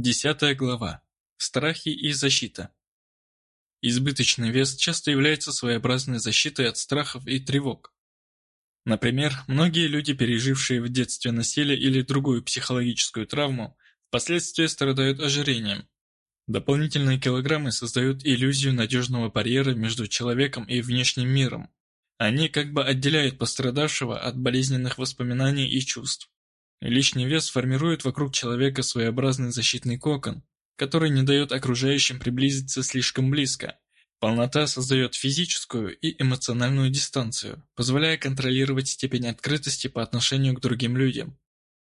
Десятая глава. Страхи и защита. Избыточный вес часто является своеобразной защитой от страхов и тревог. Например, многие люди, пережившие в детстве насилие или другую психологическую травму, впоследствии страдают ожирением. Дополнительные килограммы создают иллюзию надежного барьера между человеком и внешним миром. Они как бы отделяют пострадавшего от болезненных воспоминаний и чувств. Лишний вес формирует вокруг человека своеобразный защитный кокон, который не дает окружающим приблизиться слишком близко. Полнота создает физическую и эмоциональную дистанцию, позволяя контролировать степень открытости по отношению к другим людям.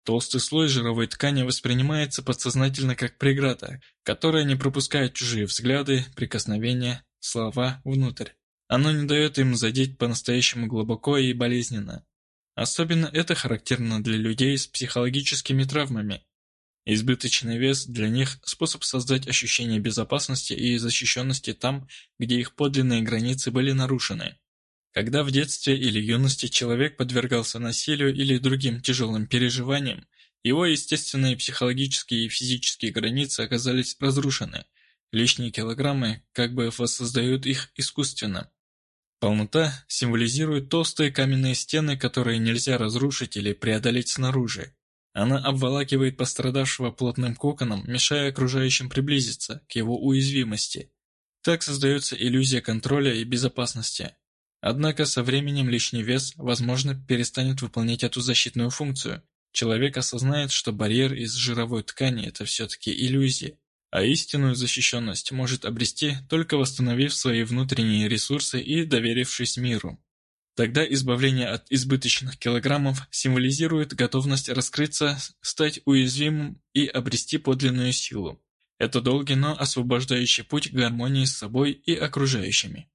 Толстый слой жировой ткани воспринимается подсознательно как преграда, которая не пропускает чужие взгляды, прикосновения, слова внутрь. Оно не дает им задеть по-настоящему глубоко и болезненно. Особенно это характерно для людей с психологическими травмами. Избыточный вес для них – способ создать ощущение безопасности и защищенности там, где их подлинные границы были нарушены. Когда в детстве или юности человек подвергался насилию или другим тяжелым переживаниям, его естественные психологические и физические границы оказались разрушены. Лишние килограммы как бы воссоздают их искусственно. Полнота символизирует толстые каменные стены, которые нельзя разрушить или преодолеть снаружи. Она обволакивает пострадавшего плотным коконом, мешая окружающим приблизиться к его уязвимости. Так создается иллюзия контроля и безопасности. Однако со временем лишний вес, возможно, перестанет выполнять эту защитную функцию. Человек осознает, что барьер из жировой ткани – это все-таки иллюзия, а истинную защищенность может обрести, только восстановив свои внутренние ресурсы и доверившись миру. Тогда избавление от избыточных килограммов символизирует готовность раскрыться, стать уязвимым и обрести подлинную силу. Это долгий, но освобождающий путь к гармонии с собой и окружающими.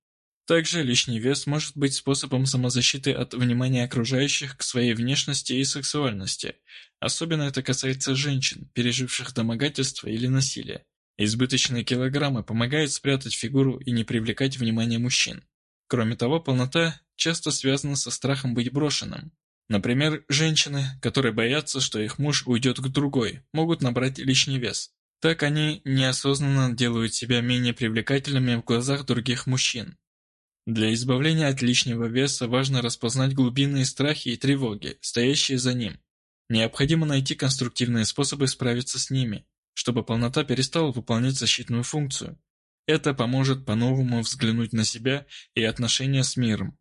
Также лишний вес может быть способом самозащиты от внимания окружающих к своей внешности и сексуальности. Особенно это касается женщин, переживших домогательство или насилие. Избыточные килограммы помогают спрятать фигуру и не привлекать внимание мужчин. Кроме того, полнота часто связана со страхом быть брошенным. Например, женщины, которые боятся, что их муж уйдет к другой, могут набрать лишний вес. Так они неосознанно делают себя менее привлекательными в глазах других мужчин. Для избавления от лишнего веса важно распознать глубинные страхи и тревоги, стоящие за ним. Необходимо найти конструктивные способы справиться с ними, чтобы полнота перестала выполнять защитную функцию. Это поможет по-новому взглянуть на себя и отношения с миром.